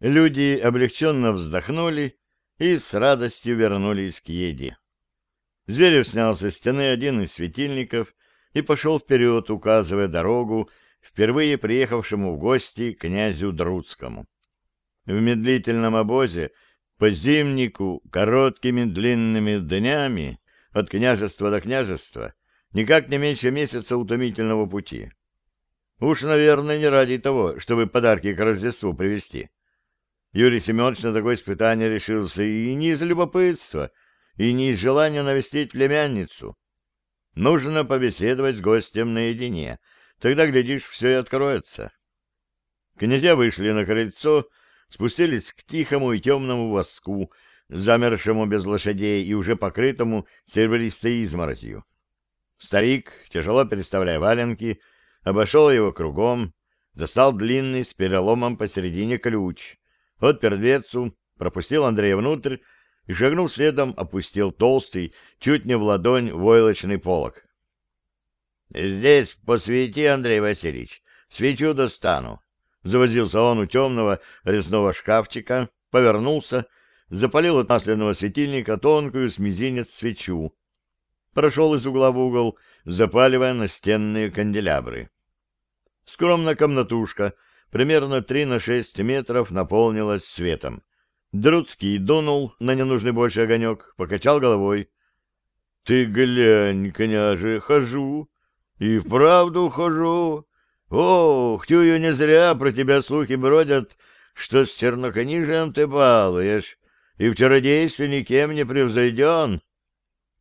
Люди облегченно вздохнули и с радостью вернулись к еде. Зверев снял со стены один из светильников и пошел вперед, указывая дорогу впервые приехавшему в гости князю Друцкому. В медлительном обозе по зимнику короткими длинными днями от княжества до княжества никак не меньше месяца утомительного пути. Уж, наверное, не ради того, чтобы подарки к Рождеству привезти. Юрий Семенович на такое испытание решился и не из любопытства, и не из желания навестить племянницу. Нужно побеседовать с гостем наедине, тогда, глядишь, все и откроется. Князья вышли на крыльцо, спустились к тихому и темному воску, замершему без лошадей и уже покрытому серебристой изморозью. Старик, тяжело переставляя валенки, обошел его кругом, достал длинный с переломом посередине ключ, отпер дверцу, пропустил Андрея внутрь и, шагнув следом, опустил толстый, чуть не в ладонь, войлочный полог. — Здесь посвети, Андрей Васильевич, свечу достану. Завозился он у темного резного шкафчика, повернулся, запалил от масляного светильника тонкую с мизинец свечу, прошел из угла в угол, запаливая настенные канделябры. Скромная комнатушка, примерно три на шесть метров, наполнилась светом. Друцкий дунул на ненужный больше огонек, покачал головой. — Ты глянь, княже, хожу. И вправду хожу. Ох, тюю не зря про тебя слухи бродят, что с чернокнижием ты балуешь, и в чародействе никем не превзойден.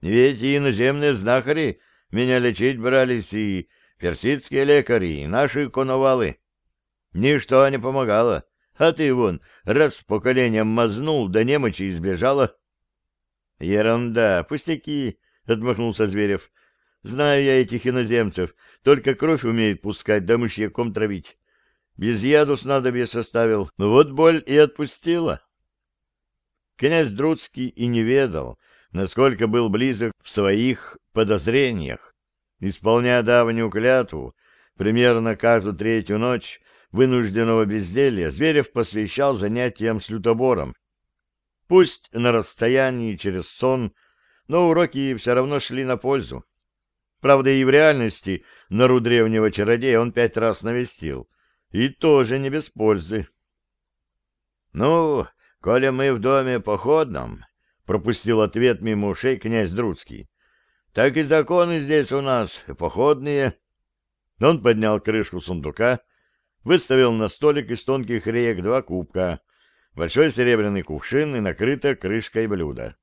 Ведь и иноземные знахари меня лечить брались, и персидские лекари, и наши коновалы. Ничто не помогало, а ты вон раз поколением мазнул, да немочи избежала. — Ерунда, пустяки, — отмахнулся Зверев. — Знаю я этих иноземцев, только кровь умеет пускать, да мышьяком травить. Без яду снадобье составил, ну вот боль и отпустила. Князь Друцкий и не ведал, насколько был близок в своих подозрениях. Исполняя давнюю клятву, примерно каждую третью ночь вынужденного безделья Зверев посвящал занятиям с лютобором. Пусть на расстоянии через сон, но уроки все равно шли на пользу. Правда, и в реальности нору древнего чародея он пять раз навестил, и тоже не без пользы. — Ну, коли мы в доме походном, — пропустил ответ мимо ушей князь Друцкий, — так и законы здесь у нас походные. Он поднял крышку сундука, выставил на столик из тонких реек два кубка, большой серебряный кувшин и накрытое крышкой блюдо.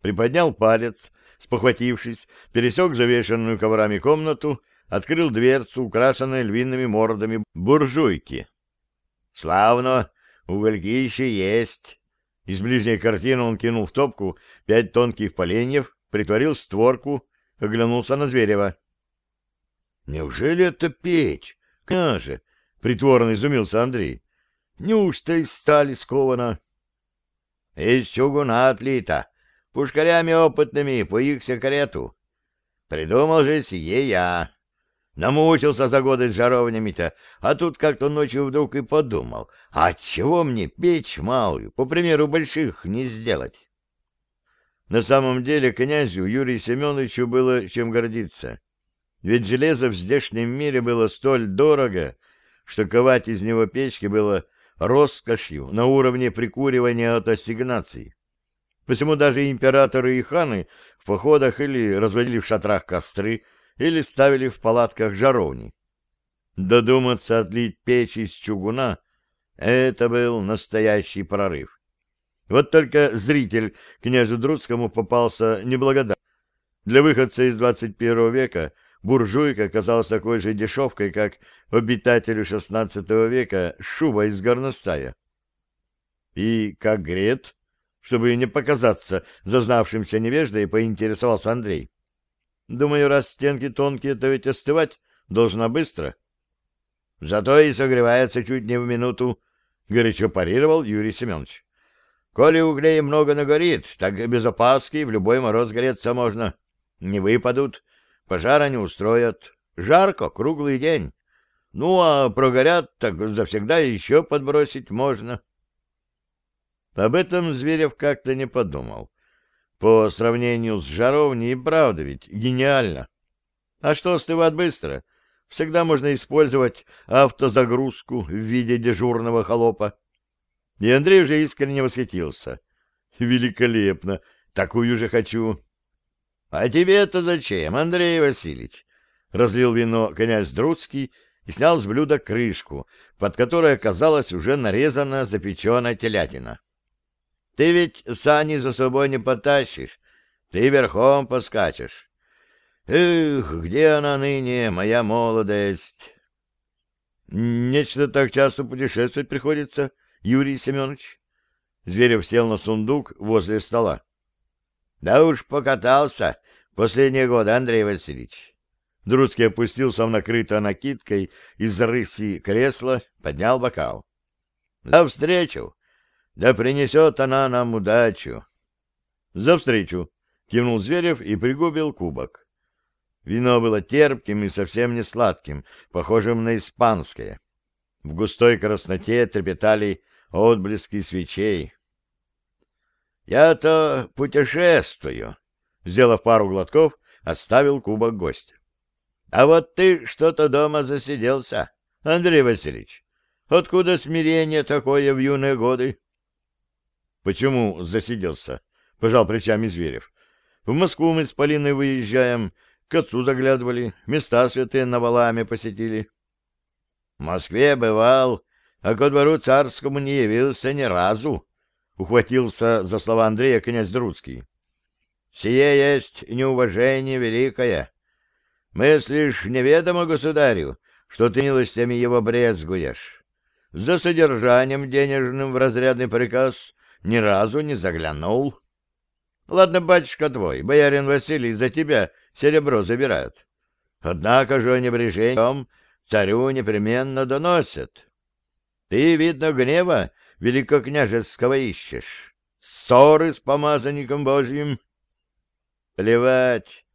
Приподнял палец, спохватившись, пересек завешенную коврами комнату, открыл дверцу, украшенной львиными мордами буржуйки. «Славно! Угольки еще есть!» Из ближней картины он кинул в топку пять тонких поленьев, притворил створку, оглянулся на Зверева. «Неужели это печь? Княже, — притворно изумился Андрей. — Неужто из стали скована? — Из чугуна отлита, пушкарями опытными по их секрету. Придумал же сие я. Намучился за годы с жаровнями-то, а тут как-то ночью вдруг и подумал, а чего мне печь малую, по примеру больших, не сделать? На самом деле князю Юрию Семеновичу было чем гордиться. Ведь железо в здешнем мире было столь дорого, что ковать из него печки было роскошью на уровне прикуривания от ассигнаций. Почему даже императоры и ханы в походах или разводили в шатрах костры, или ставили в палатках жаровни. Додуматься отлить печь из чугуна — это был настоящий прорыв. Вот только зритель князю Друцкому попался неблагодарный. Для выходца из 21 века — буржуйка оказалась такой же дешевкой, как обитателю XVI века шуба из горностая. И как грет, чтобы не показаться зазнавшимся невеждой, поинтересовался Андрей. Думаю, раз стенки тонкие, то ведь остывать должна быстро. Зато и согревается чуть не в минуту, — горячо парировал Юрий Семенович. Коли углей много нагорит, так без опаски в любой мороз греться можно. Не выпадут, Пожара не устроят. Жарко, круглый день. Ну, а прогорят, так завсегда еще подбросить можно. Об этом Зверев как-то не подумал. По сравнению с жаровней, правда ведь, гениально. А что остывает быстро? Всегда можно использовать автозагрузку в виде дежурного холопа. И Андрей уже искренне восхитился. Великолепно! Такую же хочу. — А тебе это зачем, Андрей Васильевич? — разлил вино князь Друцкий и снял с блюда крышку, под которой оказалась уже нарезана запеченная телятина. — Ты ведь сани за собой не потащишь, ты верхом поскачешь. Эх, где она ныне, моя молодость? — Нечто так часто путешествовать приходится, Юрий Семенович. Зверев сел на сундук возле стола. Да уж покатался последние годы, Андрей Васильевич. Друцкий опустился в накрытое накидкой из рыси кресло, поднял бокал. За встречу! Да принесет она нам удачу. За встречу! Кивнул Зверев и пригубил кубок. Вино было терпким и совсем не сладким, похожим на испанское. В густой красноте трепетали отблески свечей. Я-то путешествую. Сделав пару глотков, оставил кубок гость. А вот ты что-то дома засиделся, Андрей Васильевич. Откуда смирение такое в юные годы? Почему засиделся? Пожал плечами Зверев. В Москву мы с Полиной выезжаем, к отцу заглядывали, места святые навалами посетили. В Москве бывал, а ко двору царскому не явился ни разу, ухватился за слова Андрея князь Друцкий. «Сие есть неуважение великое. Мыслишь неведомо государю, что ты милостями его брезгуешь. За содержанием денежным в разрядный приказ ни разу не заглянул. Ладно, батюшка твой, боярин Василий, за тебя серебро забирают. Однако же небрежением царю непременно доносят. Ты, видно, гнева великокняжеского ищешь? Ссоры с помазанником Божьим? Плевать.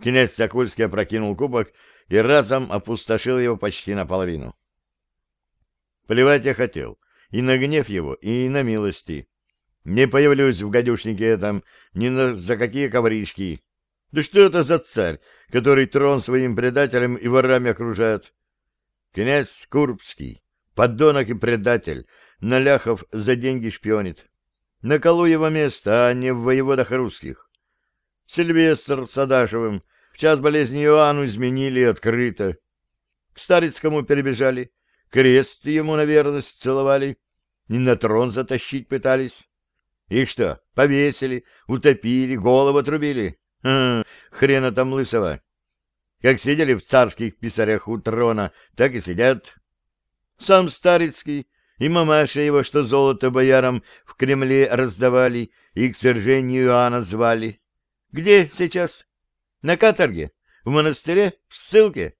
Князь Сокульский опрокинул кубок и разом опустошил его почти наполовину. Плевать я хотел. И на гнев его, и на милости. Не появлюсь в гадюшнике этом ни на, за какие ковришки. Да что это за царь, который трон своим предателям и ворами окружает? Князь Курбский, подонок и предатель, Наляхов за деньги шпионит. На колу его место, а не в воеводах русских. Сильвестр с Адашевым в час болезни Иоанну изменили открыто. К Старицкому перебежали, крест ему на целовали, и на трон затащить пытались. Их что, повесили, утопили, голову отрубили? Хм, хрена там лысого. Как сидели в царских писарях у трона, так и сидят. Сам Старицкий и мамаша его, что золото боярам в Кремле раздавали и к свержению Иоанна звали. Где сейчас? На каторге? В монастыре? В ссылке?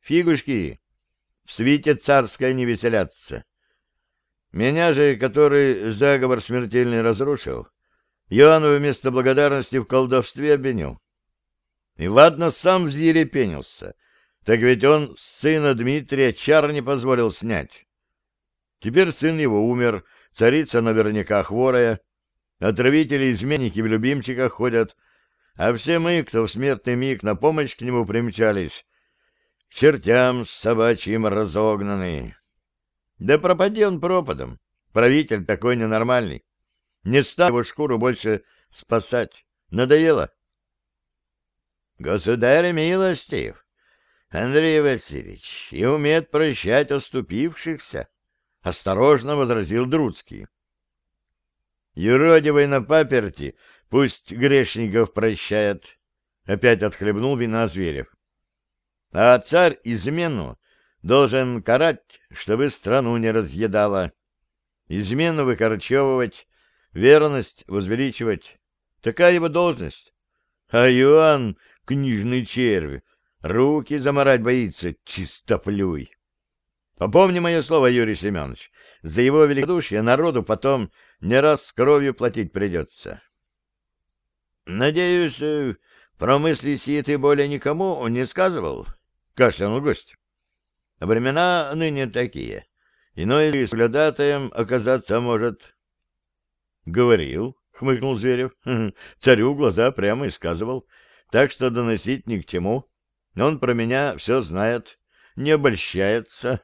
Фигушки! В свите царской не веселятся. Меня же, который заговор смертельный разрушил, Иоанну вместо благодарности в колдовстве обвинил. И ладно, сам взъерепенился, так ведь он сына Дмитрия чар не позволил снять. Теперь сын его умер, царица наверняка хворая, отравители-изменники в любимчиках ходят, а все мы, кто в смертный миг на помощь к нему примчались, к чертям с собачьим разогнаны. Да пропади он пропадом, правитель такой ненормальный. Не стал его шкуру больше спасать. Надоело. Государь милостив, Андрей Васильевич, и умеет прощать оступившихся. — осторожно возразил Друцкий. «Юродивый на паперти, пусть грешников прощает», — опять отхлебнул вина Зверев. «А царь измену должен карать, чтобы страну не разъедала. Измену выкорчевывать, верность возвеличивать. Такая его должность. А Иоанн, книжный червь, руки заморать боится, чистоплюй». Попомни мое слово, Юрий Семенович, за его великодушие народу потом не раз кровью платить придется. Надеюсь, э, про мысли сии ты более никому не сказывал? Кашлянул гость. Времена ныне такие. Иной соглядатаем оказаться может. Говорил, хмыкнул Зверев. Царю глаза прямо и сказывал. Так что доносить ни к чему. Он про меня все знает, не обольщается.